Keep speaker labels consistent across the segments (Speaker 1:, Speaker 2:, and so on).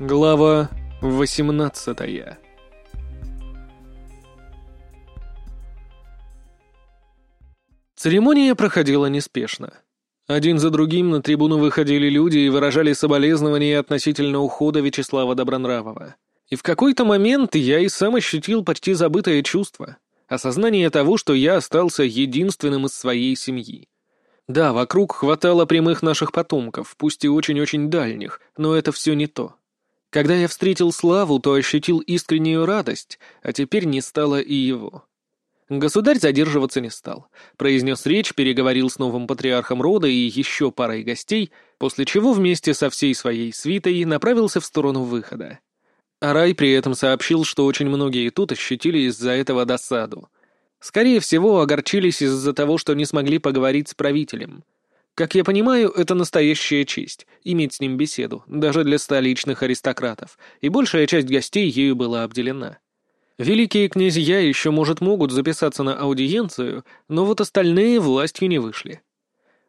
Speaker 1: Глава 18 Церемония проходила неспешно. Один за другим на трибуну выходили люди и выражали соболезнования относительно ухода Вячеслава Добронравова. И в какой-то момент я и сам ощутил почти забытое чувство — осознание того, что я остался единственным из своей семьи. Да, вокруг хватало прямых наших потомков, пусть и очень-очень дальних, но это все не то. Когда я встретил Славу, то ощутил искреннюю радость, а теперь не стало и его. Государь задерживаться не стал. Произнес речь, переговорил с новым патриархом рода и еще парой гостей, после чего вместе со всей своей свитой направился в сторону выхода. Арай при этом сообщил, что очень многие тут ощутили из-за этого досаду. Скорее всего, огорчились из-за того, что не смогли поговорить с правителем. Как я понимаю, это настоящая честь — иметь с ним беседу, даже для столичных аристократов, и большая часть гостей ею была обделена. Великие князья еще, может, могут записаться на аудиенцию, но вот остальные властью не вышли.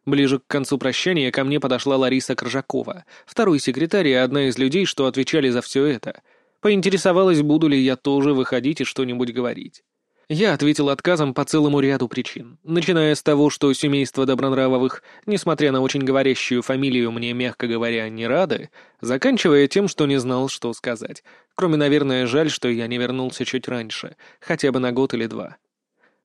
Speaker 1: Ближе к концу прощания ко мне подошла Лариса Коржакова, второй секретарь и одна из людей, что отвечали за все это. Поинтересовалась, буду ли я тоже выходить и что-нибудь говорить. Я ответил отказом по целому ряду причин, начиная с того, что семейство Добронравовых, несмотря на очень говорящую фамилию, мне, мягко говоря, не рады, заканчивая тем, что не знал, что сказать. Кроме, наверное, жаль, что я не вернулся чуть раньше, хотя бы на год или два.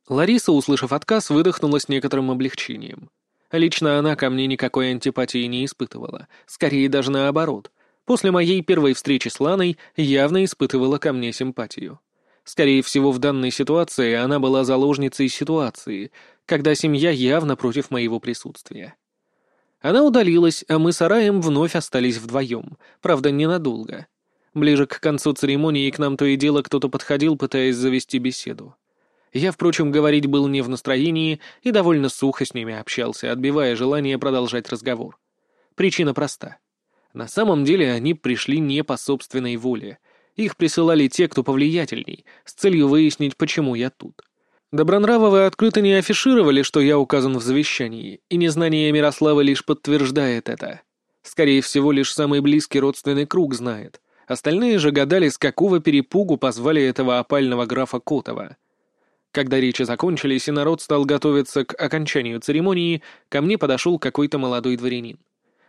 Speaker 1: Лариса, услышав отказ, выдохнула с некоторым облегчением. Лично она ко мне никакой антипатии не испытывала, скорее даже наоборот. После моей первой встречи с Ланой явно испытывала ко мне симпатию. Скорее всего, в данной ситуации она была заложницей ситуации, когда семья явно против моего присутствия. Она удалилась, а мы с Араем вновь остались вдвоем, правда, ненадолго. Ближе к концу церемонии к нам то и дело кто-то подходил, пытаясь завести беседу. Я, впрочем, говорить был не в настроении и довольно сухо с ними общался, отбивая желание продолжать разговор. Причина проста. На самом деле они пришли не по собственной воле — их присылали те, кто повлиятельней, с целью выяснить, почему я тут. Добронравовы открыто не афишировали, что я указан в завещании, и незнание Мирослава лишь подтверждает это. Скорее всего, лишь самый близкий родственный круг знает. Остальные же гадали, с какого перепугу позвали этого опального графа Котова. Когда речи закончились и народ стал готовиться к окончанию церемонии, ко мне подошел какой-то молодой дворянин.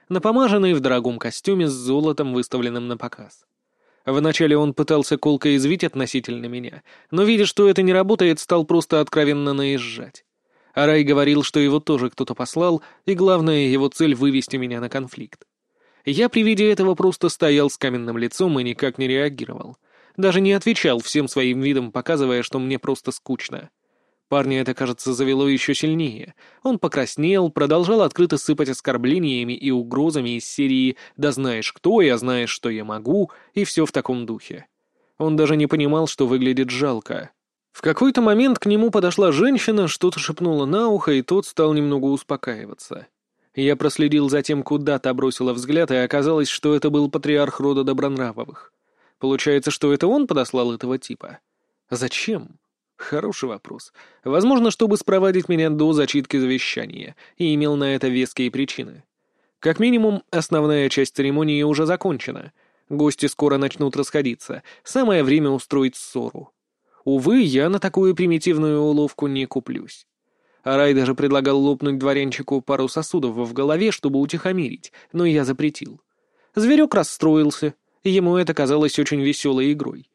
Speaker 1: Напомаженный в дорогом костюме с золотом, выставленным на показ. Вначале он пытался колко извить относительно меня, но, видя, что это не работает, стал просто откровенно наезжать. Арай говорил, что его тоже кто-то послал, и главная его цель — вывести меня на конфликт. Я при виде этого просто стоял с каменным лицом и никак не реагировал. Даже не отвечал всем своим видом, показывая, что мне просто скучно. Парня это, кажется, завело еще сильнее. Он покраснел, продолжал открыто сыпать оскорблениями и угрозами из серии «Да знаешь кто, я знаешь, что я могу» и все в таком духе. Он даже не понимал, что выглядит жалко. В какой-то момент к нему подошла женщина, что-то шепнула на ухо, и тот стал немного успокаиваться. Я проследил за тем, куда та бросила взгляд, и оказалось, что это был патриарх рода Добронравовых. Получается, что это он подослал этого типа? Зачем? Хороший вопрос. Возможно, чтобы спровадить меня до зачитки завещания, и имел на это веские причины. Как минимум, основная часть церемонии уже закончена. Гости скоро начнут расходиться. Самое время устроить ссору. Увы, я на такую примитивную уловку не куплюсь. Арай даже предлагал лопнуть дворянчику пару сосудов в голове, чтобы утихомирить, но я запретил. Зверек расстроился, ему это казалось очень веселой игрой.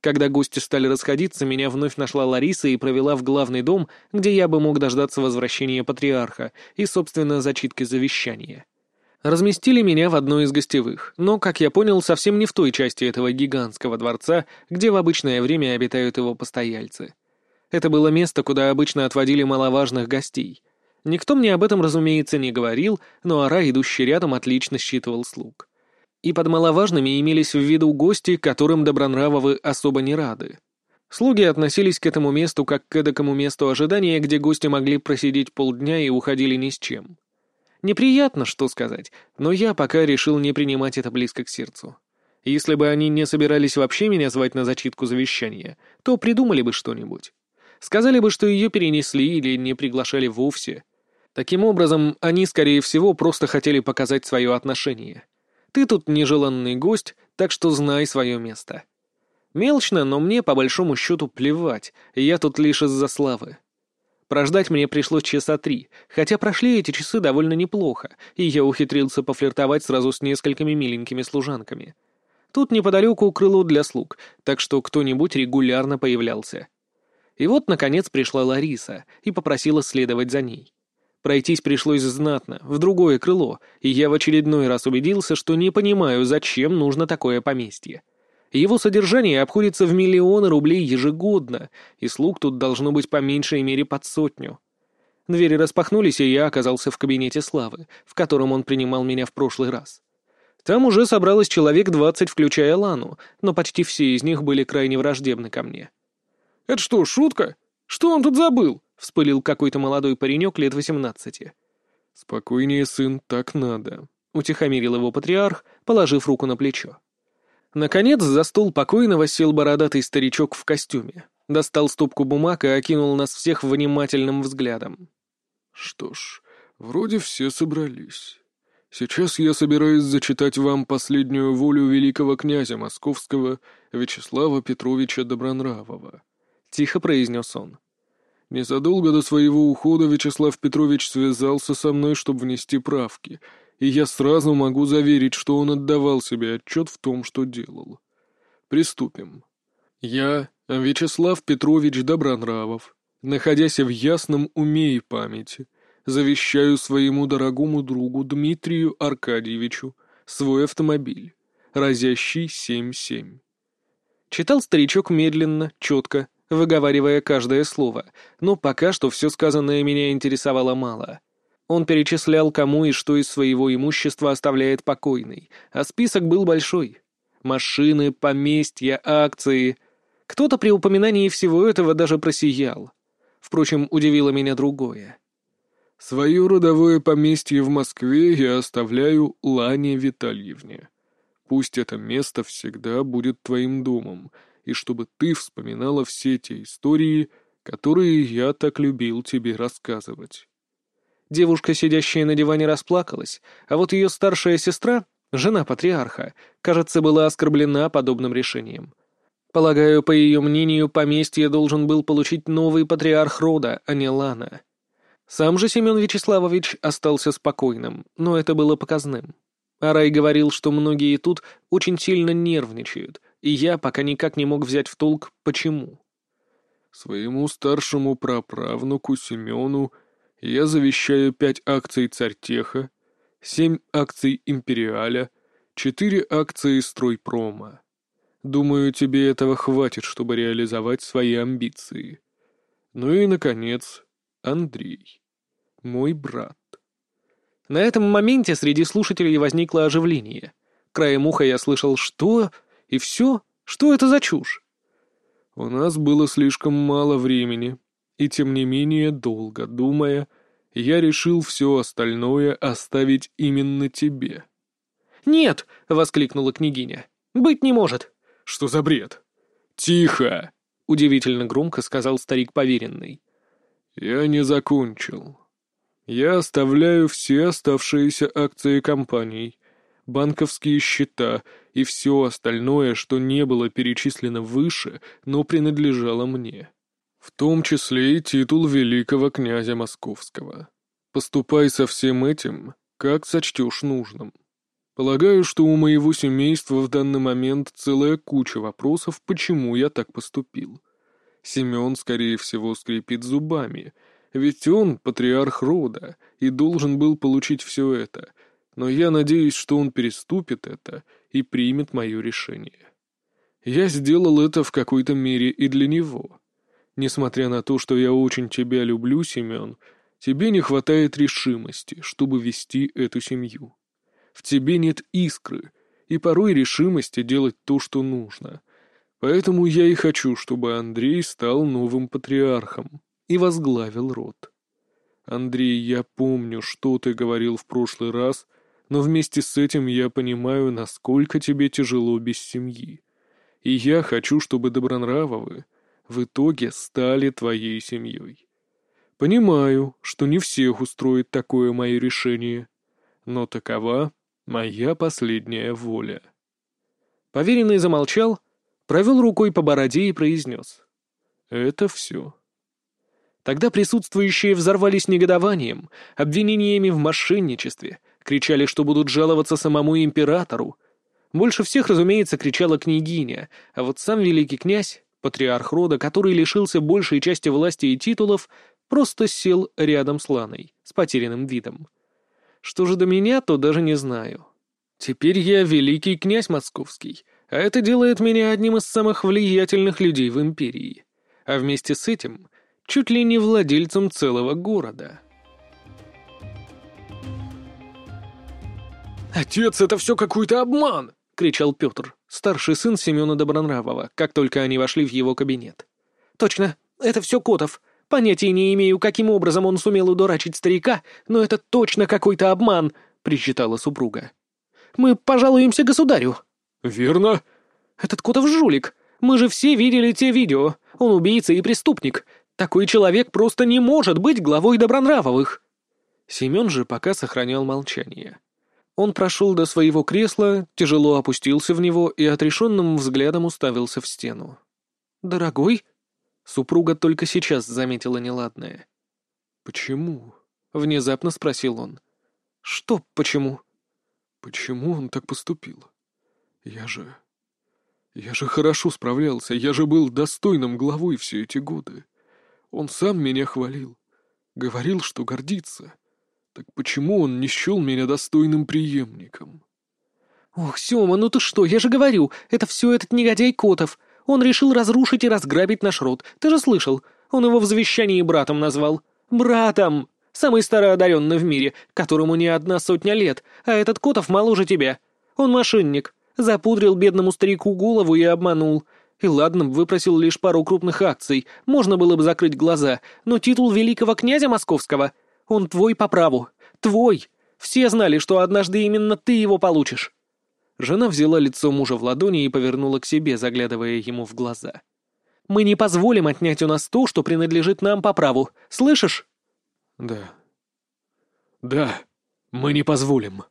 Speaker 1: Когда гости стали расходиться, меня вновь нашла Лариса и провела в главный дом, где я бы мог дождаться возвращения патриарха и, собственно, зачитки завещания. Разместили меня в одной из гостевых, но, как я понял, совсем не в той части этого гигантского дворца, где в обычное время обитают его постояльцы. Это было место, куда обычно отводили маловажных гостей. Никто мне об этом, разумеется, не говорил, но Ара, идущий рядом, отлично считывал слуг и под маловажными имелись в виду гости, которым Добронравовы особо не рады. Слуги относились к этому месту как к эдакому месту ожидания, где гости могли просидеть полдня и уходили ни с чем. Неприятно, что сказать, но я пока решил не принимать это близко к сердцу. Если бы они не собирались вообще меня звать на зачитку завещания, то придумали бы что-нибудь. Сказали бы, что ее перенесли или не приглашали вовсе. Таким образом, они, скорее всего, просто хотели показать свое отношение — ты тут нежеланный гость, так что знай свое место. Мелочно, но мне по большому счету плевать, я тут лишь из-за славы. Прождать мне пришлось часа три, хотя прошли эти часы довольно неплохо, и я ухитрился пофлиртовать сразу с несколькими миленькими служанками. Тут неподалеку крыло для слуг, так что кто-нибудь регулярно появлялся. И вот, наконец, пришла Лариса и попросила следовать за ней. Пройтись пришлось знатно, в другое крыло, и я в очередной раз убедился, что не понимаю, зачем нужно такое поместье. Его содержание обходится в миллионы рублей ежегодно, и слуг тут должно быть по меньшей мере под сотню. Двери распахнулись, и я оказался в кабинете Славы, в котором он принимал меня в прошлый раз. Там уже собралось человек двадцать, включая Лану, но почти все из них были крайне враждебны ко мне.
Speaker 2: «Это что, шутка? Что он тут забыл?» — вспылил какой-то молодой паренек лет восемнадцати.
Speaker 3: «Спокойнее, сын, так надо», —
Speaker 1: утихомирил его патриарх, положив руку на плечо. Наконец за стол покойного сел бородатый старичок в костюме, достал стопку бумаг и окинул нас всех внимательным взглядом.
Speaker 3: «Что ж, вроде все собрались. Сейчас я собираюсь зачитать вам последнюю волю великого князя московского Вячеслава Петровича Добронравова», — тихо произнес он. «Незадолго до своего ухода Вячеслав Петрович связался со мной, чтобы внести правки — и я сразу могу заверить, что он отдавал себе отчет в том, что делал. Приступим. Я, Вячеслав Петрович Добронравов, находясь в ясном уме и памяти, завещаю своему дорогому другу Дмитрию Аркадьевичу свой автомобиль, разящий 7-7.
Speaker 1: Читал старичок медленно, четко, выговаривая каждое слово, но пока что все сказанное меня интересовало мало — он перечислял, кому и что из своего имущества оставляет покойный, а список был большой. Машины, поместья, акции. Кто-то при упоминании всего этого даже просиял. Впрочем, удивило меня другое.
Speaker 3: «Свое родовое поместье в Москве я оставляю Лане Витальевне. Пусть это место всегда будет твоим домом, и чтобы ты вспоминала все те истории, которые я так любил тебе рассказывать».
Speaker 1: Девушка, сидящая на диване, расплакалась, а вот ее старшая сестра, жена патриарха, кажется, была оскорблена подобным решением. Полагаю, по ее мнению, поместье должен был получить новый патриарх рода, а не Лана. Сам же Семен Вячеславович остался спокойным, но это было показным. Арай говорил, что многие тут очень сильно нервничают, и я пока никак не мог взять в толк, почему.
Speaker 3: «Своему старшему праправнуку Семену я завещаю пять акций Цартеха, семь акций Империаля, четыре акции Стройпрома. Думаю, тебе этого хватит, чтобы реализовать свои амбиции. Ну и, наконец, Андрей, мой брат.
Speaker 1: На этом моменте среди слушателей возникло оживление. Краем уха я слышал «что?» И «все?» Что это за чушь?
Speaker 3: У нас было слишком мало времени, и тем не менее, долго думая, я решил все остальное оставить именно тебе.
Speaker 1: «Нет!» — воскликнула княгиня. «Быть не может!»
Speaker 3: «Что за бред?» «Тихо!» — удивительно громко сказал старик поверенный. «Я не закончил. Я оставляю все оставшиеся акции компаний, банковские счета и все остальное, что не было перечислено выше, но принадлежало мне в том числе и титул великого князя Московского. Поступай со всем этим, как сочтешь нужным. Полагаю, что у моего семейства в данный момент целая куча вопросов, почему я так поступил. Семен, скорее всего, скрипит зубами, ведь он патриарх рода и должен был получить все это, но я надеюсь, что он переступит это и примет мое решение. Я сделал это в какой-то мере и для него. Несмотря на то, что я очень тебя люблю, Семен, тебе не хватает решимости, чтобы вести эту семью. В тебе нет искры, и порой решимости делать то, что нужно. Поэтому я и хочу, чтобы Андрей стал новым патриархом и возглавил род. Андрей, я помню, что ты говорил в прошлый раз, но вместе с этим я понимаю, насколько тебе тяжело без семьи. И я хочу, чтобы Добронравовы в итоге стали твоей семьей. Понимаю, что не всех устроит такое мое решение, но такова моя последняя воля.
Speaker 1: Поверенный замолчал, провел рукой по бороде и произнес. «Это все». Тогда присутствующие взорвались негодованием, обвинениями в мошенничестве, кричали, что будут жаловаться самому императору. Больше всех, разумеется, кричала княгиня, а вот сам великий князь, патриарх рода, который лишился большей части власти и титулов, просто сел рядом с Ланой, с потерянным видом. Что же до меня, то даже не знаю. Теперь я великий князь московский, а это делает меня одним из самых влиятельных людей в империи. А вместе с этим чуть ли не владельцем целого города.
Speaker 2: «Отец, это все какой-то обман!» — кричал Петр,
Speaker 1: старший сын Семена Добронравова, как только они вошли в его кабинет.
Speaker 4: «Точно, это все Котов. Понятия не имею, каким образом он сумел удурачить старика, но это точно какой-то обман!» — причитала супруга. «Мы пожалуемся государю!»
Speaker 3: «Верно!»
Speaker 4: «Этот Котов жулик! Мы же все видели те видео! Он убийца и преступник! Такой человек просто не может быть главой Добронравовых!»
Speaker 1: Семен же пока сохранял молчание. Он прошел до своего кресла, тяжело опустился в него и отрешенным взглядом уставился в стену.
Speaker 4: «Дорогой?»
Speaker 1: Супруга только сейчас заметила неладное.
Speaker 3: «Почему?»
Speaker 1: — внезапно спросил он.
Speaker 4: «Что почему?»
Speaker 3: «Почему он так поступил? Я же... Я же хорошо справлялся, я же был достойным главой все эти годы. Он сам меня хвалил, говорил, что гордится». Так почему он не счел меня достойным преемником?
Speaker 4: «Ох, Сёма, ну ты что, я же говорю, это все этот негодяй Котов. Он решил разрушить и разграбить наш род. Ты же слышал? Он его в завещании братом назвал. Братом! Самый староодаренный в мире, которому не одна сотня лет, а этот Котов моложе тебя. Он мошенник. Запудрил бедному старику голову и обманул. И ладно, выпросил лишь пару крупных акций, можно было бы закрыть глаза, но титул великого князя московского — он твой по праву. Твой. Все знали, что однажды именно ты его получишь».
Speaker 1: Жена взяла лицо мужа в ладони и повернула к себе, заглядывая ему в глаза.
Speaker 4: «Мы не позволим отнять у нас то, что принадлежит нам по праву. Слышишь?»
Speaker 3: «Да. Да, мы не позволим».